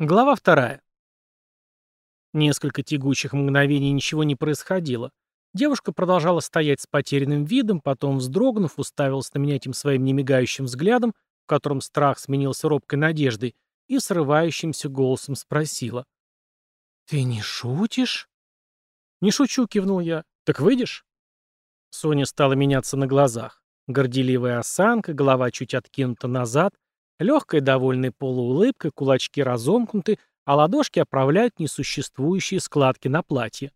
Глава вторая. Несколько тягучих мгновений ничего не происходило. Девушка продолжала стоять с потерянным видом, потом, вздрогнув, уставилась на меня этим своим немигающим взглядом, в котором страх сменился робкой надеждой, и срывающимся голосом спросила. «Ты не шутишь?» «Не шучу», — кивнул я. «Так выйдешь?» Соня стала меняться на глазах. Горделивая осанка, голова чуть откинута назад, легкая довольная полуулыбка, кулачки разомкнуты, а ладошки оправляют несуществующие складки на платье.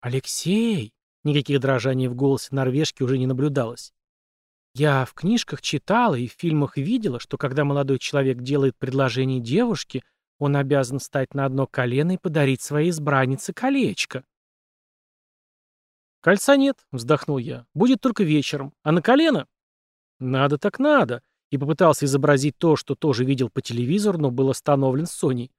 «Алексей!» — никаких дрожаний в голосе норвежки уже не наблюдалось. «Я в книжках читала и в фильмах видела, что когда молодой человек делает предложение девушке, он обязан встать на одно колено и подарить своей избраннице колечко». «Кольца нет», — вздохнул я. «Будет только вечером. А на колено?» «Надо так надо», и попытался изобразить то, что тоже видел по телевизору, но был остановлен Соней.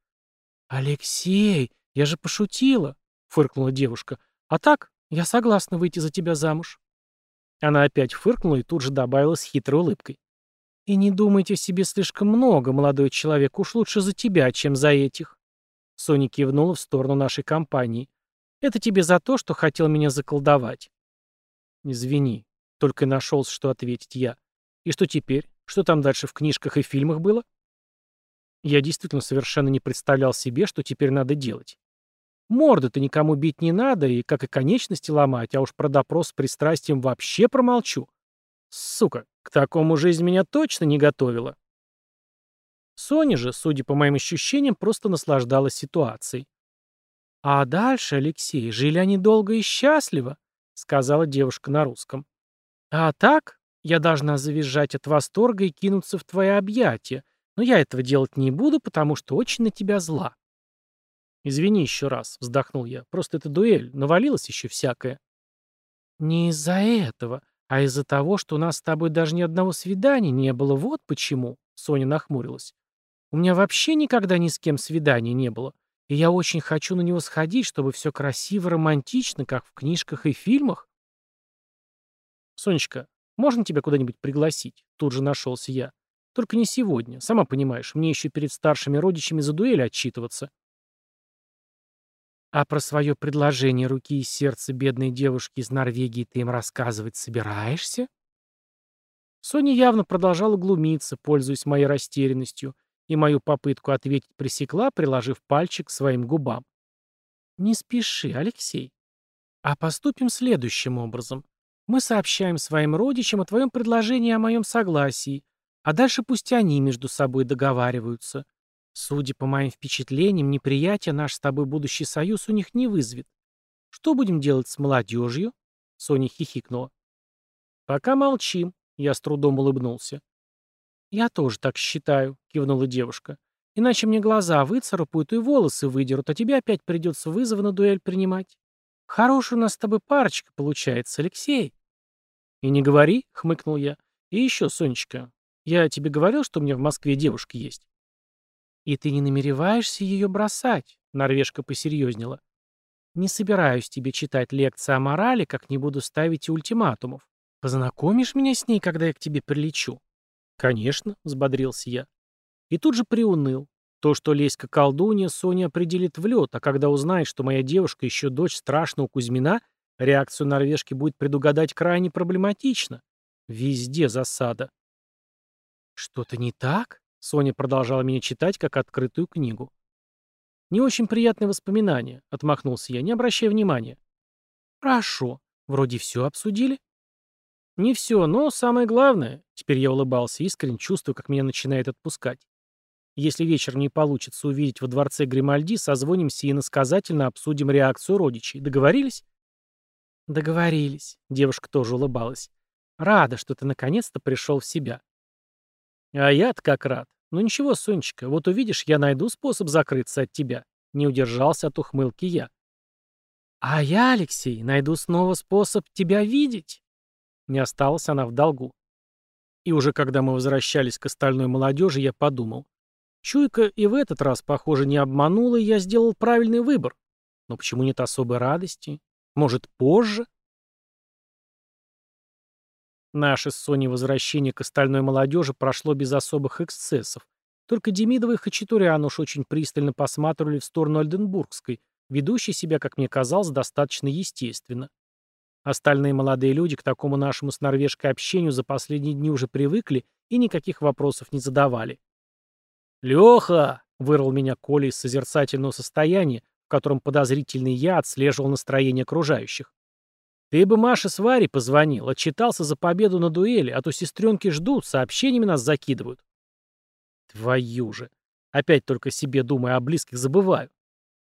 «Алексей, я же пошутила», — фыркнула девушка. «А так, я согласна выйти за тебя замуж». Она опять фыркнула и тут же добавила с хитрой улыбкой. «И не думайте о себе слишком много, молодой человек, уж лучше за тебя, чем за этих». Соня кивнула в сторону нашей компании. Это тебе за то, что хотел меня заколдовать. Извини, только нашелся, что ответить я. И что теперь? Что там дальше в книжках и фильмах было? Я действительно совершенно не представлял себе, что теперь надо делать. Морды-то никому бить не надо, и как и конечности ломать, а уж про допрос с пристрастием вообще промолчу. Сука, к такому жизнь меня точно не готовила. Соня же, судя по моим ощущениям, просто наслаждалась ситуацией. «А дальше, Алексей, жили они долго и счастливо», — сказала девушка на русском. «А так, я должна завизжать от восторга и кинуться в твои объятия, но я этого делать не буду, потому что очень на тебя зла». «Извини еще раз», — вздохнул я, — «просто это дуэль, навалилось еще всякое». «Не из-за этого, а из-за того, что у нас с тобой даже ни одного свидания не было, вот почему», — Соня нахмурилась. «У меня вообще никогда ни с кем свидания не было. И я очень хочу на него сходить, чтобы все красиво, романтично, как в книжках и фильмах. Сонечка, можно тебя куда-нибудь пригласить? Тут же нашелся я. Только не сегодня. Сама понимаешь, мне еще перед старшими родичами за дуэль отчитываться. А про свое предложение руки и сердца бедной девушки из Норвегии ты им рассказывать собираешься? Соня явно продолжала глумиться, пользуясь моей растерянностью, и мою попытку ответить пресекла, приложив пальчик к своим губам. «Не спеши, Алексей. А поступим следующим образом. Мы сообщаем своим родичам о твоем предложении о моем согласии, а дальше пусть они между собой договариваются. Судя по моим впечатлениям, неприятие наш с тобой будущий союз у них не вызовет. Что будем делать с молодежью?» Соня хихикнула. «Пока молчим», — я с трудом улыбнулся. «Я тоже так считаю», — кивнула девушка. «Иначе мне глаза выцарапают и волосы выдерут, а тебе опять придется вызов на дуэль принимать. Хорошая у нас с тобой парочка получается, Алексей». «И не говори», — хмыкнул я. «И еще, Сонечка, я тебе говорил, что у меня в Москве девушка есть?» «И ты не намереваешься ее бросать?» — Норвежка посерьезнела. «Не собираюсь тебе читать лекции о морали, как не буду ставить ультиматумов. Познакомишь меня с ней, когда я к тебе прилечу?» «Конечно», — взбодрился я. И тут же приуныл. То, что Леська колдунья, Соня определит в лед, а когда узнает, что моя девушка еще дочь страшного Кузьмина, реакцию норвежки будет предугадать крайне проблематично. Везде засада. «Что-то не так?» — Соня продолжала меня читать, как открытую книгу. «Не очень приятные воспоминания», — отмахнулся я, не обращая внимания. «Хорошо. Вроде все обсудили». Не все, но самое главное, теперь я улыбался искренне, чувствуя, как меня начинает отпускать. Если вечер не получится увидеть во дворце Гримальди, созвонимся и насказательно обсудим реакцию родичей. Договорились? Договорились. Девушка тоже улыбалась. Рада, что ты наконец-то пришел в себя. А я-то как рад. Ну ничего, Сонечка, вот увидишь, я найду способ закрыться от тебя. Не удержался от ухмылки я. А я, Алексей, найду снова способ тебя видеть. Не осталась она в долгу. И уже когда мы возвращались к остальной молодежи, я подумал. Чуйка и в этот раз, похоже, не обманула, и я сделал правильный выбор. Но почему нет особой радости? Может, позже? Наше с Соней возвращение к остальной молодежи прошло без особых эксцессов, Только Демидова и Хачатурян уж очень пристально посматривали в сторону Альденбургской, ведущей себя, как мне казалось, достаточно естественно. Остальные молодые люди к такому нашему с норвежкой общению за последние дни уже привыкли и никаких вопросов не задавали. «Леха!» — вырвал меня Коля из созерцательного состояния, в котором подозрительный я отслеживал настроение окружающих. «Ты бы Маше с Варей позвонил, отчитался за победу на дуэли, а то сестренки ждут, сообщениями нас закидывают». «Твою же! Опять только себе думаю, о близких забываю».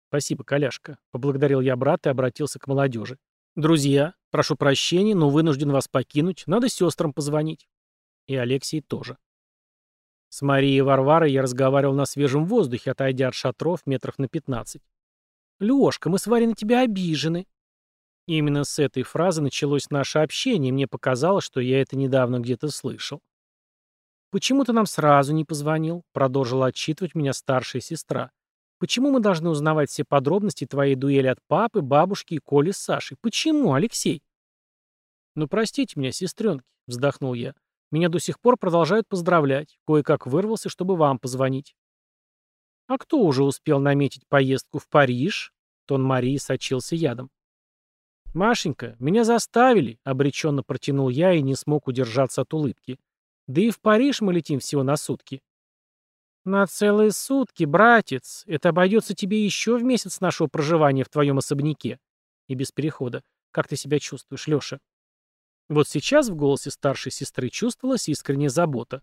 «Спасибо, Коляшка», — поблагодарил я брата и обратился к молодежи. «Друзья, прошу прощения, но вынужден вас покинуть, надо сестрам позвонить». И Алексей тоже. С Марией и Варварой я разговаривал на свежем воздухе, отойдя от шатров метров на пятнадцать. «Лёшка, мы с Варей на тебя обижены». Именно с этой фразы началось наше общение, и мне показалось, что я это недавно где-то слышал. «Почему ты нам сразу не позвонил?» — продолжила отчитывать меня старшая сестра. «Почему мы должны узнавать все подробности твоей дуэли от папы, бабушки и Коли с Сашей? Почему, Алексей?» «Ну, простите меня, сестренки», — вздохнул я. «Меня до сих пор продолжают поздравлять. Кое-как вырвался, чтобы вам позвонить». «А кто уже успел наметить поездку в Париж?» Тон Марии сочился ядом. «Машенька, меня заставили», — обреченно протянул я и не смог удержаться от улыбки. «Да и в Париж мы летим всего на сутки». «На целые сутки, братец. Это обойдется тебе еще в месяц нашего проживания в твоем особняке». И без перехода. «Как ты себя чувствуешь, Леша?» Вот сейчас в голосе старшей сестры чувствовалась искренняя забота.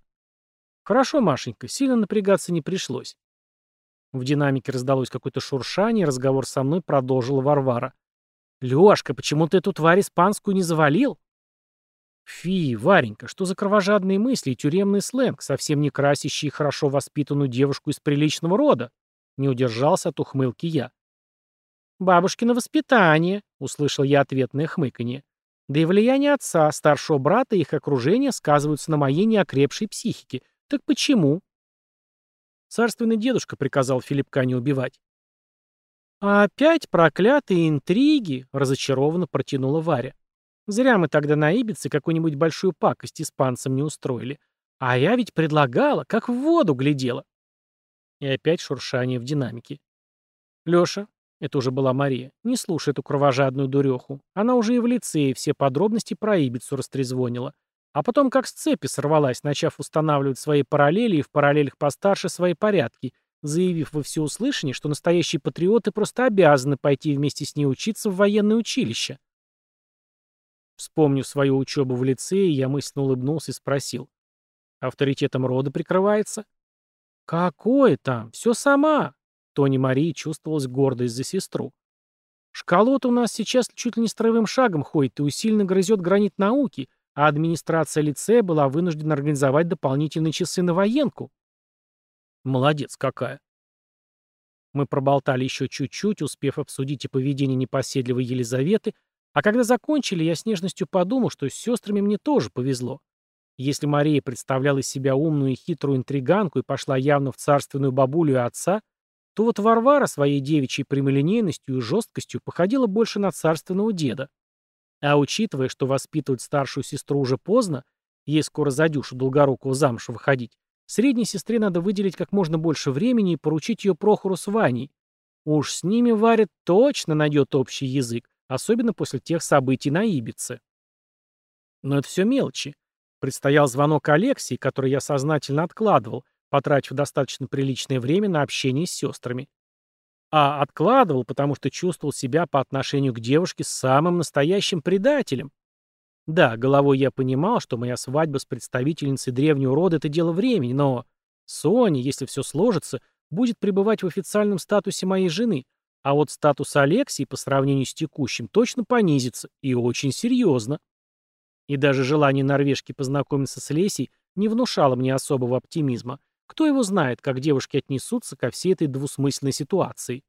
«Хорошо, Машенька, сильно напрягаться не пришлось. В динамике раздалось какое-то шуршание, разговор со мной продолжила Варвара. «Лёшка, почему ты эту тварь испанскую не завалил?» «Фи, Варенька, что за кровожадные мысли и тюремный сленг, совсем не красящий хорошо воспитанную девушку из приличного рода?» Не удержался от ухмылки я. «Бабушкино воспитание», — услышал я ответное хмыканье. «Да и влияние отца, старшего брата и их окружения сказываются на моей неокрепшей психике. Так почему?» Царственный дедушка приказал Филиппка не убивать. «А опять проклятые интриги!» — разочарованно протянула Варя. «Зря мы тогда на Ибице какую-нибудь большую пакость испанцам не устроили. А я ведь предлагала, как в воду глядела». И опять шуршание в динамике. «Леша, это уже была Мария, не слушай эту кровожадную дуреху. Она уже и в лицее все подробности про Ибицу растрезвонила. А потом как с цепи сорвалась, начав устанавливать свои параллели и в параллелях постарше свои порядки, заявив во всеуслышание, что настоящие патриоты просто обязаны пойти вместе с ней учиться в военное училище. Вспомнив свою учебу в лицее, я мысленно улыбнулся и спросил. «Авторитетом рода прикрывается?» «Какое там? Все сама!» Тони Марии чувствовалась гордость за сестру. «Шкалот у нас сейчас чуть ли не строевым шагом ходит и усиленно грызет гранит науки, а администрация лицея была вынуждена организовать дополнительные часы на военку. Молодец какая. Мы проболтали еще чуть-чуть, успев обсудить и поведение непоседливой Елизаветы, а когда закончили, я с нежностью подумал, что с сестрами мне тоже повезло. Если Мария представляла из себя умную и хитрую интриганку и пошла явно в царственную бабулю и отца, то вот Варвара своей девичьей прямолинейностью и жесткостью походила больше на царственного деда. А учитывая, что воспитывать старшую сестру уже поздно, ей скоро за дюшу Долгорукого замуж выходить, средней сестре надо выделить как можно больше времени и поручить ее Прохору с Ваней. Уж с ними Варя точно найдет общий язык, особенно после тех событий на Ибице. Но это все мелочи. Предстоял звонок Алексии, который я сознательно откладывал, потратив достаточно приличное время на общение с сестрами а откладывал, потому что чувствовал себя по отношению к девушке самым настоящим предателем. Да, головой я понимал, что моя свадьба с представительницей древнего рода — это дело времени, но Соня, если все сложится, будет пребывать в официальном статусе моей жены, а вот статус Алексии по сравнению с текущим точно понизится, и очень серьезно. И даже желание норвежки познакомиться с Лесей не внушало мне особого оптимизма — кто его знает, как девушки отнесутся ко всей этой двусмысленной ситуации.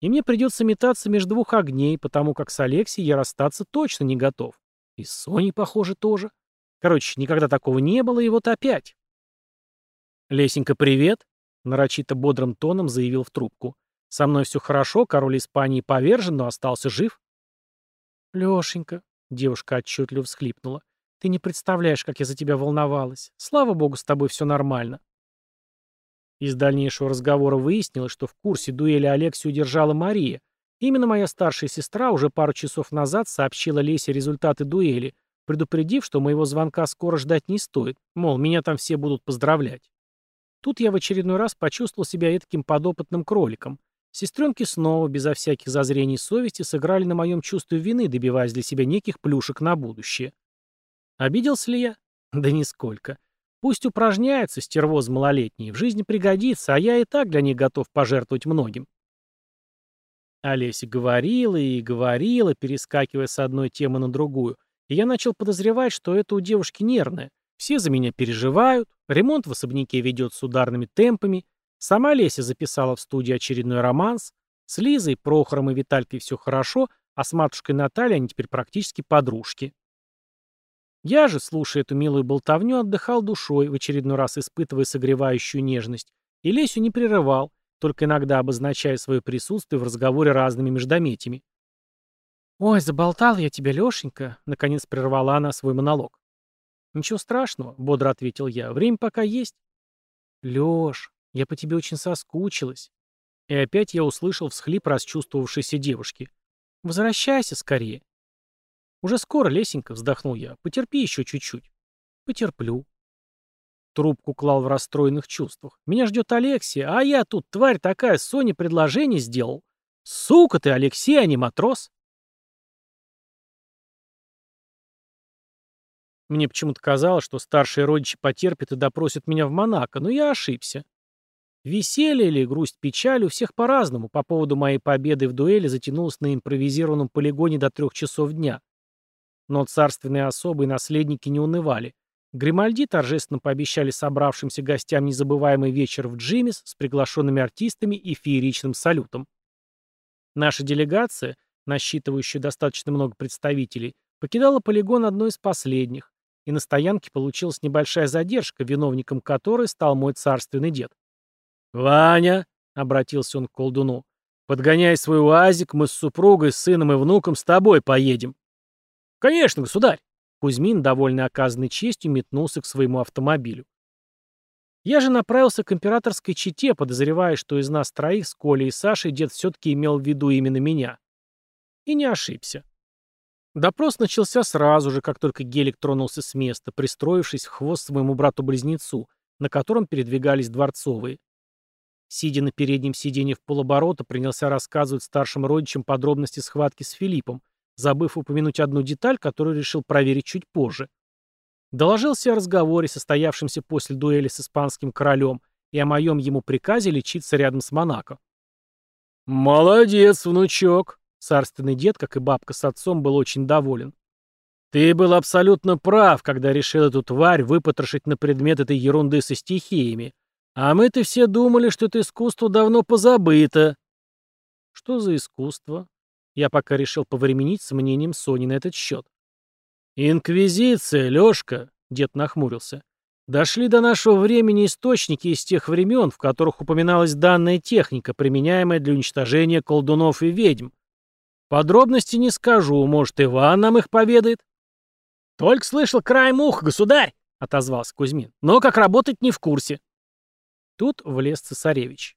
И мне придется метаться между двух огней, потому как с Алексией я расстаться точно не готов. И с Соней, похоже, тоже. Короче, никогда такого не было, и вот опять. «Лесенька, привет!» — нарочито бодрым тоном заявил в трубку. «Со мной все хорошо, король Испании повержен, но остался жив». «Лешенька», — девушка отчетливо всхлипнула, — «ты не представляешь, как я за тебя волновалась. Слава богу, с тобой все нормально». Из дальнейшего разговора выяснилось, что в курсе дуэли Алексию удержала Мария. Именно моя старшая сестра уже пару часов назад сообщила Лесе результаты дуэли, предупредив, что моего звонка скоро ждать не стоит, мол, меня там все будут поздравлять. Тут я в очередной раз почувствовал себя таким подопытным кроликом. Сестренки снова, безо всяких зазрений совести, сыграли на моем чувстве вины, добиваясь для себя неких плюшек на будущее. Обиделся ли я? Да нисколько. Пусть упражняются, стервоз малолетние, в жизни пригодится, а я и так для них готов пожертвовать многим. Олеся говорила и говорила, перескакивая с одной темы на другую, и я начал подозревать, что это у девушки нервное. Все за меня переживают, ремонт в особняке ведет с ударными темпами, сама Леся записала в студии очередной романс, с Лизой, Прохором и Виталькой все хорошо, а с матушкой Натальей они теперь практически подружки. Я же, слушая эту милую болтовню, отдыхал душой, в очередной раз испытывая согревающую нежность, и Лесю не прерывал, только иногда обозначая свое присутствие в разговоре разными междометиями. «Ой, заболтал я тебя, Лешенька», — наконец прервала она свой монолог. «Ничего страшного», — бодро ответил я, — «время пока есть». «Леш, я по тебе очень соскучилась». И опять я услышал всхлип расчувствовавшейся девушки. «Возвращайся скорее». «Уже скоро, Лесенька», — вздохнул я. «Потерпи еще чуть-чуть». «Потерплю». Трубку клал в расстроенных чувствах. «Меня ждет Алексия, а я тут, тварь такая, Соне предложение сделал. Сука ты, Алексей, а не матрос!» Мне почему-то казалось, что старшие родичи потерпят и допросят меня в Монако, но я ошибся. Веселье или грусть-печаль у всех по-разному по поводу моей победы в дуэли затянулось на импровизированном полигоне до трех часов дня. Но царственные особы и наследники не унывали. Гримальди торжественно пообещали собравшимся гостям незабываемый вечер в Джимис с приглашенными артистами и фееричным салютом. Наша делегация, насчитывающая достаточно много представителей, покидала полигон одной из последних, и на стоянке получилась небольшая задержка, виновником которой стал мой царственный дед. «Ваня!» — обратился он к колдуну. «Подгоняй свой уазик, мы с супругой, сыном и внуком с тобой поедем». «Конечно, государь!» Кузьмин, довольный оказанной честью, метнулся к своему автомобилю. Я же направился к императорской чете, подозревая, что из нас троих с Колей и Сашей дед все-таки имел в виду именно меня. И не ошибся. Допрос начался сразу же, как только Гелик тронулся с места, пристроившись в хвост своему брату-близнецу, на котором передвигались дворцовые. Сидя на переднем сиденье в полоборота, принялся рассказывать старшим родичам подробности схватки с Филиппом, забыв упомянуть одну деталь, которую решил проверить чуть позже. Доложился о разговоре, состоявшемся после дуэли с испанским королем, и о моем ему приказе лечиться рядом с Монако. «Молодец, внучок!» Царственный дед, как и бабка с отцом, был очень доволен. «Ты был абсолютно прав, когда решил эту тварь выпотрошить на предмет этой ерунды со стихиями. А мы-то все думали, что это искусство давно позабыто». «Что за искусство?» Я пока решил повременить с мнением Сони на этот счет. «Инквизиция, Лёшка!» — дед нахмурился. «Дошли до нашего времени источники из тех времен, в которых упоминалась данная техника, применяемая для уничтожения колдунов и ведьм. Подробности не скажу, может, Иван нам их поведает?» «Только слышал край мух, государь!» — отозвался Кузьмин. «Но как работать не в курсе». Тут влез цесаревич.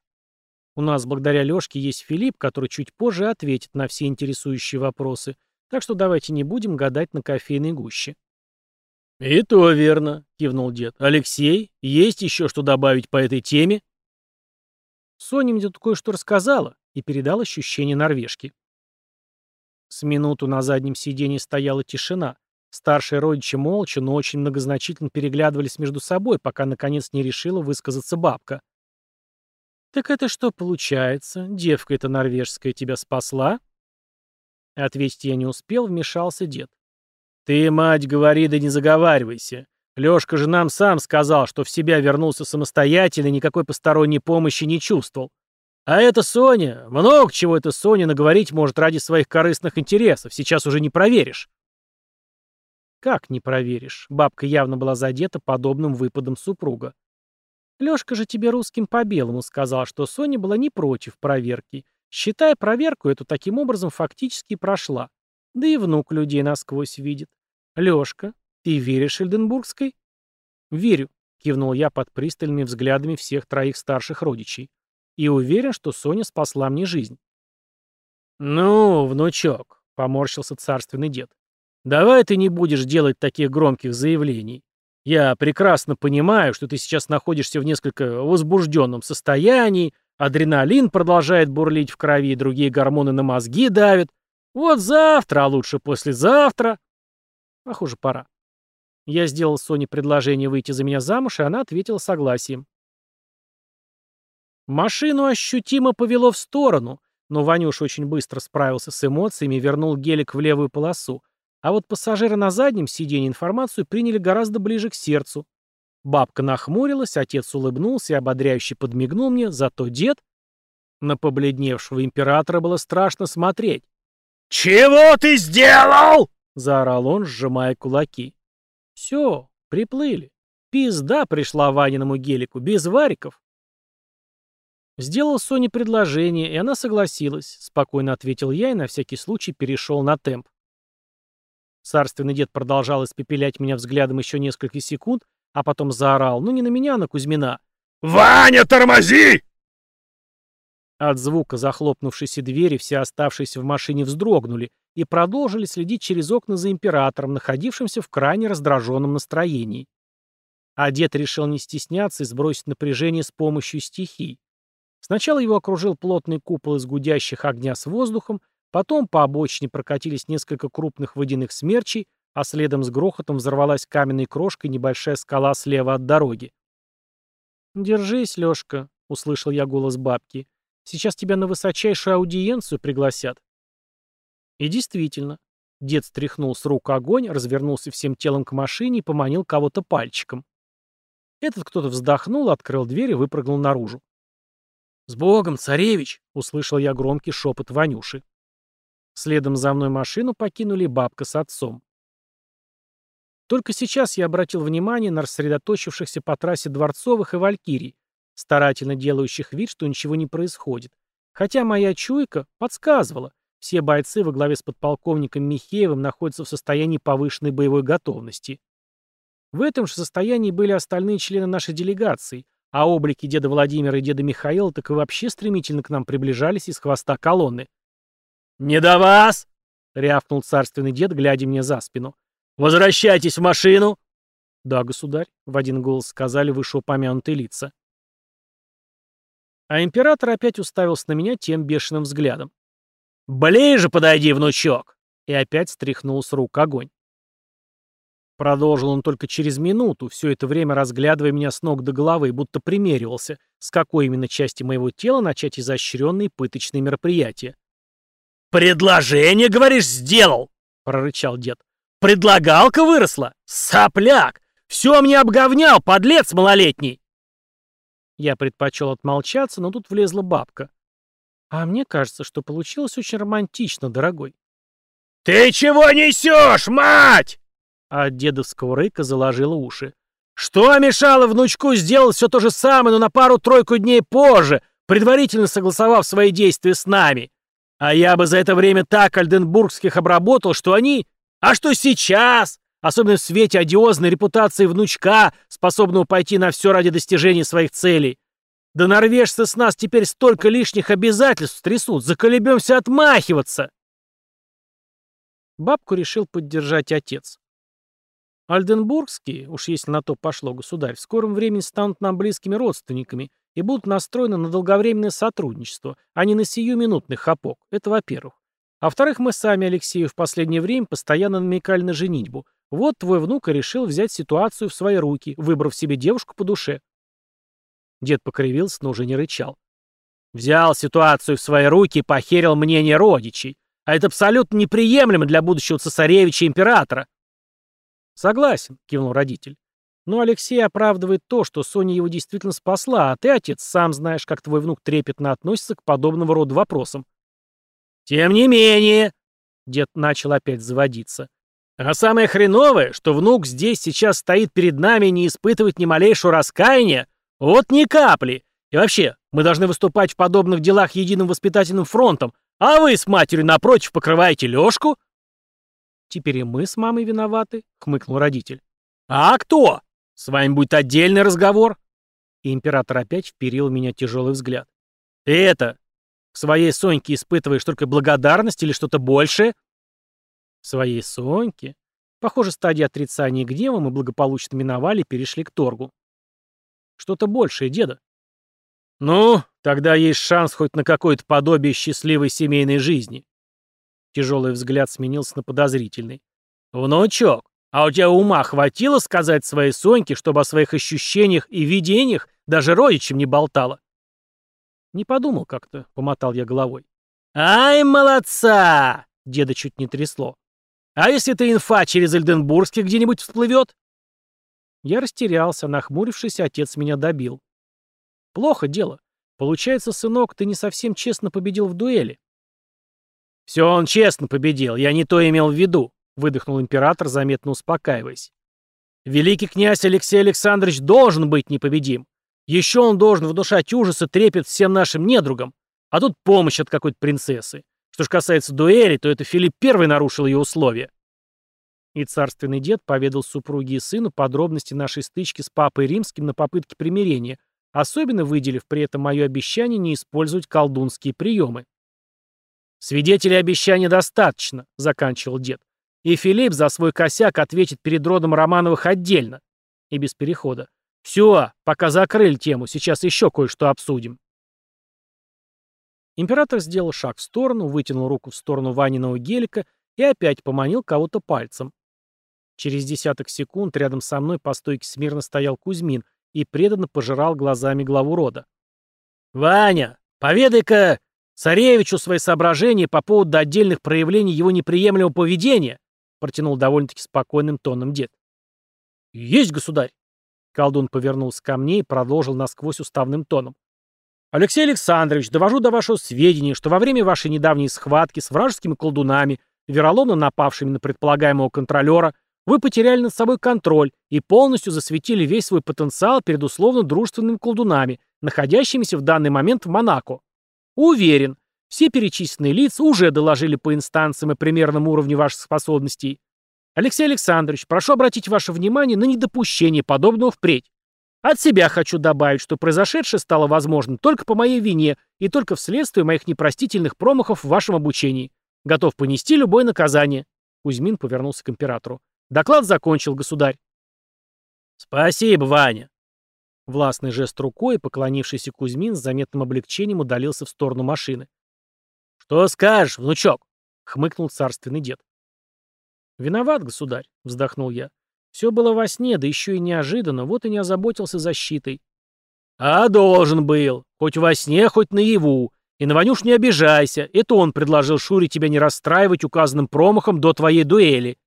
У нас благодаря Лёшке есть Филипп, который чуть позже ответит на все интересующие вопросы, так что давайте не будем гадать на кофейной гуще. «И то верно», — кивнул дед. «Алексей, есть еще что добавить по этой теме?» Соня мне тут кое-что рассказала и передал ощущение норвежки. С минуту на заднем сиденье стояла тишина. Старшие родичи молча, но очень многозначительно переглядывались между собой, пока наконец не решила высказаться бабка. «Так это что получается? Девка эта норвежская тебя спасла?» Ответить я не успел, вмешался дед. «Ты, мать, говори, да не заговаривайся. Лёшка же нам сам сказал, что в себя вернулся самостоятельно и никакой посторонней помощи не чувствовал. А это Соня, много чего эта Соня наговорить может ради своих корыстных интересов, сейчас уже не проверишь». «Как не проверишь?» Бабка явно была задета подобным выпадом супруга. Лёшка же тебе русским по белому сказал, что Соня была не против проверки. Считая проверку эту таким образом фактически прошла. Да и внук людей насквозь видит. Лёшка, ты веришь Эльденбургской? Верю, кивнул я под пристальными взглядами всех троих старших родичей. И уверен, что Соня спасла мне жизнь. «Ну, внучок», — поморщился царственный дед, — «давай ты не будешь делать таких громких заявлений. Я прекрасно понимаю, что ты сейчас находишься в несколько возбужденном состоянии, адреналин продолжает бурлить в крови, другие гормоны на мозги давят. Вот завтра, а лучше послезавтра. Похоже, пора. Я сделал Соне предложение выйти за меня замуж, и она ответила согласием. Машину ощутимо повело в сторону, но Ванюш очень быстро справился с эмоциями и вернул гелик в левую полосу, а вот пассажиры на заднем сиденье информацию приняли гораздо ближе к сердцу. Бабка нахмурилась, отец улыбнулся и ободряюще подмигнул мне, зато дед... На побледневшего императора было страшно смотреть. «Чего ты сделал?» — заорал он, сжимая кулаки. «Все, приплыли. Пизда пришла Ваниному гелику, без вариков». Сделал Соне предложение, и она согласилась, спокойно ответил я и на всякий случай перешел на темп. Царственный дед продолжал испепелять меня взглядом еще несколько секунд, а потом заорал, ну не на меня, а на Кузьмина. «Ваня, тормози!» От звука захлопнувшейся двери все оставшиеся в машине вздрогнули и продолжили следить через окна за императором, находившимся в крайне раздраженном настроении. А дед решил не стесняться и сбросить напряжение с помощью стихий. Сначала его окружил плотный купол из гудящих огня с воздухом, Потом по обочине прокатились несколько крупных водяных смерчей, а следом с грохотом взорвалась каменной крошкой небольшая скала слева от дороги. «Держись, Лёшка», — услышал я голос бабки. «Сейчас тебя на высочайшую аудиенцию пригласят». И действительно, дед стряхнул с рук огонь, развернулся всем телом к машине и поманил кого-то пальчиком. Этот кто-то вздохнул, открыл дверь и выпрыгнул наружу. «С Богом, царевич!» — услышал я громкий шепот Ванюши. Следом за мной машину покинули бабка с отцом. Только сейчас я обратил внимание на рассредоточившихся по трассе Дворцовых и Валькирий, старательно делающих вид, что ничего не происходит. Хотя моя чуйка подсказывала, все бойцы во главе с подполковником Михеевым находятся в состоянии повышенной боевой готовности. В этом же состоянии были остальные члены нашей делегации, а облики деда Владимира и деда Михаила так и вообще стремительно к нам приближались из хвоста колонны. «Не до вас!» — рявкнул царственный дед, глядя мне за спину. «Возвращайтесь в машину!» «Да, государь», — в один голос сказали вышеупомянутые лица. А император опять уставился на меня тем бешеным взглядом. «Ближе подойди, внучок!» И опять стряхнул с рук огонь. Продолжил он только через минуту, все это время разглядывая меня с ног до головы, будто примеривался, с какой именно части моего тела начать изощренные пыточные мероприятия. «Предложение, говоришь, сделал?» — прорычал дед. «Предлагалка выросла? Сопляк! Все мне обговнял, подлец малолетний!» Я предпочел отмолчаться, но тут влезла бабка. А мне кажется, что получилось очень романтично, дорогой. «Ты чего несешь, мать?» А от дедовского рыка заложила уши. «Что мешало внучку сделать все то же самое, но на пару-тройку дней позже, предварительно согласовав свои действия с нами? А я бы за это время так альденбургских обработал, что они... А что сейчас? Особенно в свете одиозной репутации внучка, способного пойти на все ради достижения своих целей. Да норвежцы с нас теперь столько лишних обязательств трясут, заколебемся отмахиваться. Бабку решил поддержать отец. Альденбургские, уж если на то пошло, государь, в скором времени станут нам близкими родственниками и будут настроены на долговременное сотрудничество, а не на сиюминутный хапок. Это во-первых. А во-вторых, мы сами, Алексею, в последнее время постоянно намекали на женитьбу. Вот твой внук и решил взять ситуацию в свои руки, выбрав себе девушку по душе. Дед покривился, но уже не рычал. Взял ситуацию в свои руки и похерил мнение родичей. А это абсолютно неприемлемо для будущего цесаревича и императора. Согласен, кивнул родитель. Но Алексей оправдывает то, что Соня его действительно спасла, а ты, отец, сам знаешь, как твой внук трепетно относится к подобного рода вопросам. Тем не менее, дед начал опять заводиться. А самое хреновое, что внук здесь сейчас стоит перед нами не испытывает ни малейшего раскаяния, вот ни капли. И вообще, мы должны выступать в подобных делах единым воспитательным фронтом, а вы с матерью напротив покрываете Лёшку? Теперь и мы с мамой виноваты, хмыкнул родитель. А кто? С вами будет отдельный разговор. И император опять вперил в меня тяжелый взгляд. Ты это, к своей Соньке испытываешь только благодарность или что-то большее? Своей Соньке? Похоже, стадии отрицания гнева мы благополучно миновали и перешли к торгу. Что-то большее, деда. Ну, тогда есть шанс хоть на какое-то подобие счастливой семейной жизни. Тяжелый взгляд сменился на подозрительный. Внучок, а у тебя ума хватило сказать своей Соньке, чтобы о своих ощущениях и видениях даже родичам не болтала? Не подумал как-то, помотал я головой. Ай, молодца! Деда чуть не трясло. А если эта инфа через Эльденбургских где-нибудь всплывет? Я растерялся, нахмурившись, отец меня добил. Плохо дело. Получается, сынок, ты не совсем честно победил в дуэли. Все он честно победил, я не то имел в виду, выдохнул император, заметно успокаиваясь. Великий князь Алексей Александрович должен быть непобедим. Еще он должен внушать ужас и трепет всем нашим недругам. А тут помощь от какой-то принцессы. Что ж касается дуэли, то это Филипп первый нарушил ее условия. И царственный дед поведал супруге и сыну подробности нашей стычки с папой римским на попытке примирения, особенно выделив при этом мое обещание не использовать колдунские приемы. «Свидетелей обещания достаточно», — заканчивал дед. «И Филипп за свой косяк ответит перед родом Романовых отдельно». И без перехода. «Все, пока закрыли тему, сейчас еще кое-что обсудим». Император сделал шаг в сторону, вытянул руку в сторону Ваниного гелика и опять поманил кого-то пальцем. Через десяток секунд рядом со мной по стойке смирно стоял Кузьмин и преданно пожирал глазами главу рода. «Ваня, поведай-ка царевичу свои соображения по поводу отдельных проявлений его неприемлемого поведения», протянул довольно-таки спокойным тоном дед. «Есть, государь!» Колдун повернулся ко мне и продолжил насквозь уставным тоном. «Алексей Александрович, довожу до вашего сведения, что во время вашей недавней схватки с вражескими колдунами, вероломно напавшими на предполагаемого контролера, вы потеряли над собой контроль и полностью засветили весь свой потенциал перед условно дружественными колдунами, находящимися в данный момент в Монако. Уверен, все перечисленные лица уже доложили по инстанциям и примерному уровню ваших способностей. Алексей Александрович, прошу обратить ваше внимание на недопущение подобного впредь. От себя хочу добавить, что произошедшее стало возможным только по моей вине и только вследствие моих непростительных промахов в вашем обучении. Готов понести любое наказание. Кузьмин повернулся к императору. Доклад закончил, государь. Спасибо, Ваня. Властный жест рукой, поклонившийся Кузьмин с заметным облегчением удалился в сторону машины. «Что скажешь, внучок?» — хмыкнул царственный дед. «Виноват, государь», — вздохнул я. «Все было во сне, да еще и неожиданно, вот и не озаботился защитой». «А должен был, хоть во сне, хоть наяву. И на Ванюш не обижайся, это он предложил Шуре тебя не расстраивать указанным промахом до твоей дуэли.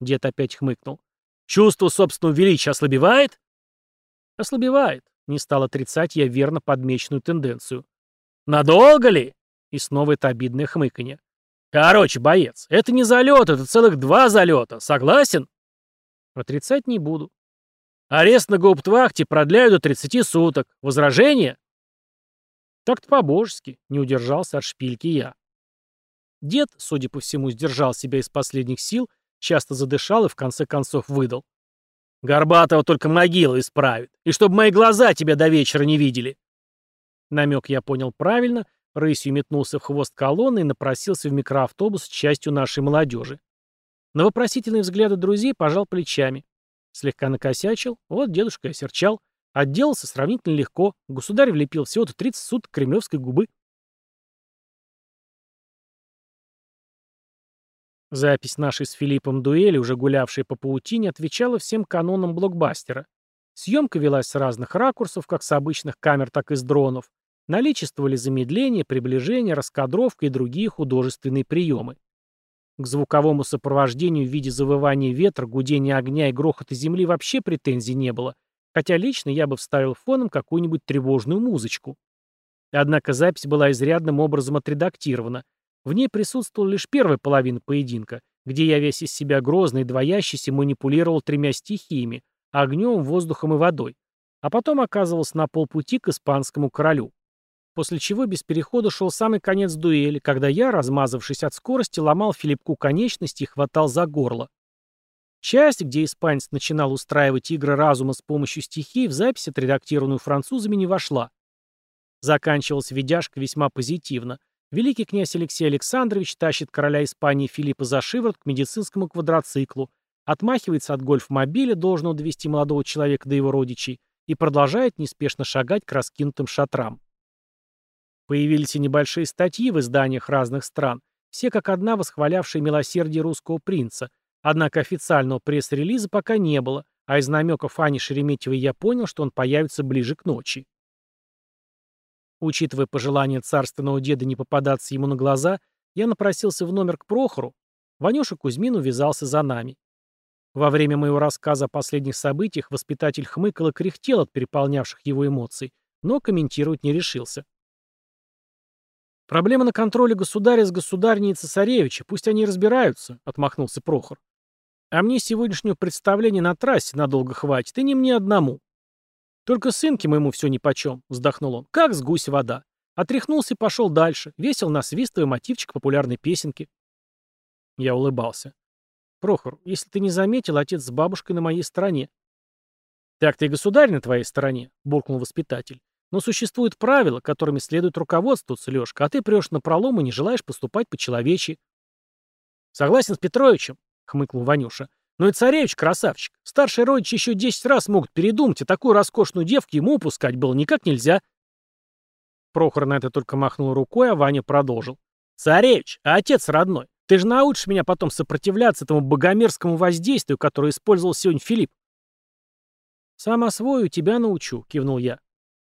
Дед опять хмыкнул. Чувство собственного величия ослабевает? Ослабевает. Не стал отрицать я верно подмеченную тенденцию. Надолго ли? И снова это обидное хмыканье. Короче, боец, это не залет, это целых два залета. Согласен? Отрицать не буду. Арест на гауптвахте продляют до 30 суток. Возражение? Так-то по-божески, не удержался от шпильки я. Дед, судя по всему, сдержал себя из последних сил часто задышал и в конце концов выдал. «Горбатого только могила исправит, и чтобы мои глаза тебя до вечера не видели». Намек я понял правильно, рысью метнулся в хвост колонны и напросился в микроавтобус с частью нашей молодежи. На вопросительные взгляды друзей пожал плечами. Слегка накосячил, вот дедушка осерчал. Отделался сравнительно легко, государь влепил всего-то 30 суток кремлевской губы. Запись нашей с Филиппом дуэли, уже гулявшей по паутине, отвечала всем канонам блокбастера. Съемка велась с разных ракурсов, как с обычных камер, так и с дронов. Наличествовали замедление, приближение, раскадровка и другие художественные приемы. К звуковому сопровождению в виде завывания ветра, гудения огня и грохота земли вообще претензий не было, хотя лично я бы вставил фоном какую-нибудь тревожную музычку. Однако запись была изрядным образом отредактирована, в ней присутствовала лишь первая половина поединка, где я весь из себя грозный двоящийся манипулировал тремя стихиями – огнем, воздухом и водой, а потом оказывался на полпути к испанскому королю. После чего без перехода шел самый конец дуэли, когда я, размазавшись от скорости, ломал Филиппку конечности и хватал за горло. Часть, где испанец начинал устраивать игры разума с помощью стихий, в запись, отредактированную французами, не вошла. Заканчивалась видяшка весьма позитивно. Великий князь Алексей Александрович тащит короля Испании Филиппа за шиворот к медицинскому квадроциклу, отмахивается от гольф-мобиля, должного довести молодого человека до его родичей, и продолжает неспешно шагать к раскинутым шатрам. Появились и небольшие статьи в изданиях разных стран, все как одна восхвалявшие милосердие русского принца, однако официального пресс-релиза пока не было, а из намеков Ани Шереметьевой я понял, что он появится ближе к ночи. Учитывая пожелание царственного деда не попадаться ему на глаза, я напросился в номер к Прохору. Ванюша Кузьмин увязался за нами. Во время моего рассказа о последних событиях воспитатель хмыкал и кряхтел от переполнявших его эмоций, но комментировать не решился. «Проблема на контроле государя с государней и цесаревича, пусть они разбираются», — отмахнулся Прохор. «А мне сегодняшнего представления на трассе надолго хватит, и не мне одному». «Только сынке моему все нипочем», — вздохнул он, — «как с гуся вода». Отряхнулся и пошел дальше, весел насвистывая мотивчик популярной песенки. Я улыбался. Прохор, если ты не заметил, отец с бабушкой на моей стороне. Так ты и государь на твоей стороне, буркнул воспитатель. Но существуют правила, которыми следует руководствоваться, Лёшка, а ты прешь на пролом и не желаешь поступать по-человечьи. Согласен с Петровичем, хмыкнул Ванюша. Но и царевич красавчик. Старшие родичи еще десять раз могут передумать, а такую роскошную девку ему упускать было никак нельзя. Прохор на это только махнул рукой, а Ваня продолжил. «Царевич, а отец родной, ты же научишь меня потом сопротивляться этому богомерзкому воздействию, которое использовал сегодня Филипп. «Сам освою, тебя научу», — кивнул я.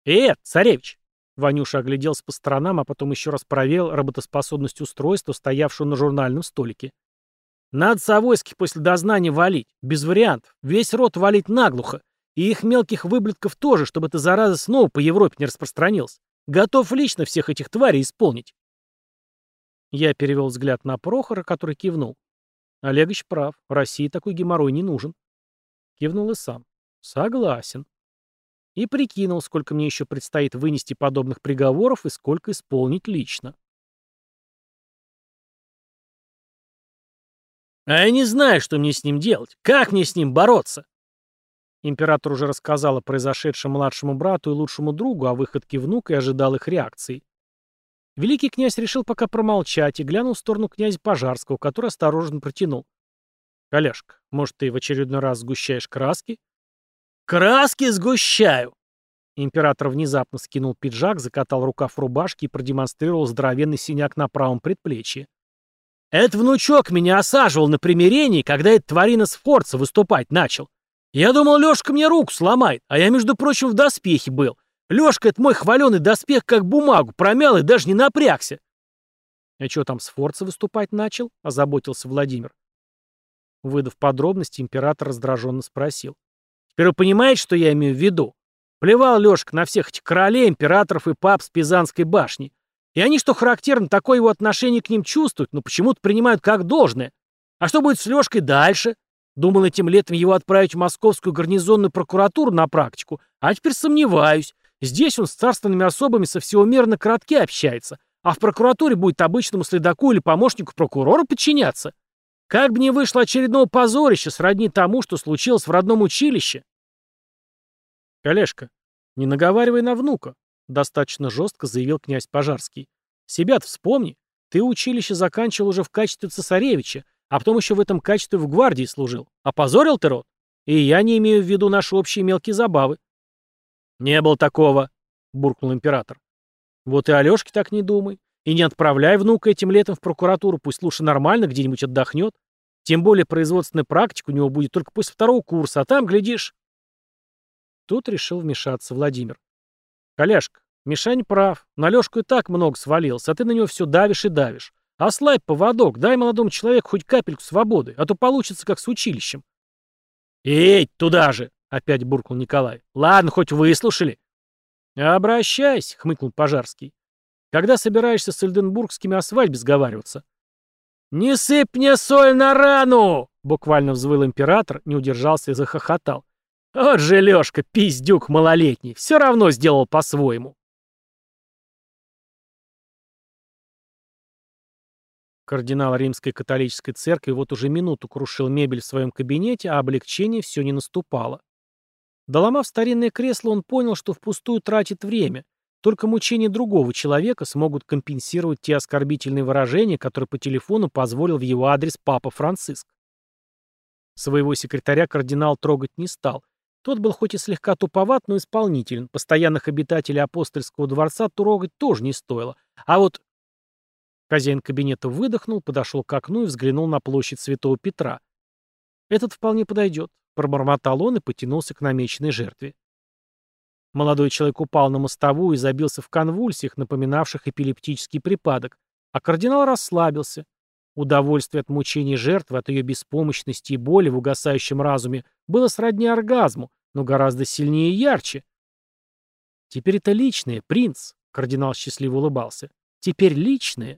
«Э, царевич!» Ванюша огляделся по сторонам, а потом еще раз проверил работоспособность устройства, стоявшего на журнальном столике. «Надо Савойских после дознания валить. Без вариантов. Весь рот валить наглухо. И их мелких выблетков тоже, чтобы эта зараза снова по Европе не распространилась. Готов лично всех этих тварей исполнить». Я перевел взгляд на Прохора, который кивнул. Олегович прав, России такой геморрой не нужен. Кивнул и сам. Согласен. И прикинул, сколько мне еще предстоит вынести подобных приговоров и сколько исполнить лично. «А я не знаю, что мне с ним делать. Как мне с ним бороться?» Император уже рассказал о произошедшем младшему брату и лучшему другу, о выходке внука и ожидал их реакции. Великий князь решил пока промолчать и глянул в сторону князя Пожарского, который осторожно протянул. «Коляшка, может, ты в очередной раз сгущаешь краски?» «Краски сгущаю!» Император внезапно скинул пиджак, закатал рукав рубашки и продемонстрировал здоровенный синяк на правом предплечье. «Это внучок меня осаживал на примирении, когда этот тварина с Форца выступать начал. Я думал, Лёшка мне руку сломает, а я, между прочим, в доспехе был. Лёшка, это мой хваленый доспех как бумагу, промял и даже не напрягся. — А что там, с Форца выступать начал? — озаботился Владимир. Выдав подробности, император раздраженно спросил. — Теперь вы что я имею в виду? Плевал Лёшка на всех этих королей, императоров и пап с Пизанской башни. И они, что характерно, такое его отношение к ним чувствуют, но почему-то принимают как должное. А что будет с Лёшкой дальше? Думал этим летом его отправить в московскую гарнизонную прокуратуру на практику, а теперь сомневаюсь. Здесь он с царственными особами со всего мира на коротке общается, а в прокуратуре будет обычному следаку или помощнику прокурора подчиняться. Как бы ни вышло очередного позорища сродни тому, что случилось в родном училище. Колешка, не наговаривай на внука, достаточно жестко заявил князь Пожарский. Себя-то вспомни. Ты училище заканчивал уже в качестве цесаревича, а потом еще в этом качестве в гвардии служил. Опозорил ты род? И я не имею в виду наши общие мелкие забавы. «Не было такого», — буркнул император. «Вот и Алёшке так не думай. И не отправляй внука этим летом в прокуратуру, пусть лучше нормально где-нибудь отдохнет. Тем более производственная практика у него будет только после второго курса, а там, глядишь...» Тут решил вмешаться Владимир. «Коляшка, Мишань прав. На Лёшку и так много свалился, а ты на него все давишь и давишь. Ослабь поводок, дай молодому человеку хоть капельку свободы, а то получится как с училищем». «Эй, туда же!» — опять буркнул Николай. «Ладно, хоть выслушали». «Обращайся», — хмыкнул Пожарский. «Когда собираешься с Эльденбургскими о свадьбе сговариваться?» «Не сыпь мне соль на рану!» — буквально взвыл император, не удержался и захохотал. «Вот же Лёшка, пиздюк малолетний, все равно сделал по-своему». Кардинал Римской католической церкви вот уже минуту крушил мебель в своем кабинете, а облегчение все не наступало. Доломав старинное кресло, он понял, что впустую тратит время. Только мучения другого человека смогут компенсировать те оскорбительные выражения, которые по телефону позволил в его адрес папа Франциск. Своего секретаря кардинал трогать не стал. Тот был хоть и слегка туповат, но исполнителен. Постоянных обитателей апостольского дворца трогать тоже не стоило. А вот... Хозяин кабинета выдохнул, подошел к окну и взглянул на площадь Святого Петра. Этот вполне подойдет. Пробормотал он и потянулся к намеченной жертве. Молодой человек упал на мостовую и забился в конвульсиях, напоминавших эпилептический припадок, а кардинал расслабился. Удовольствие от мучений жертвы, от ее беспомощности и боли в угасающем разуме было сродни оргазму, но гораздо сильнее и ярче. «Теперь это личное, принц», — кардинал счастливо улыбался. «Теперь личное».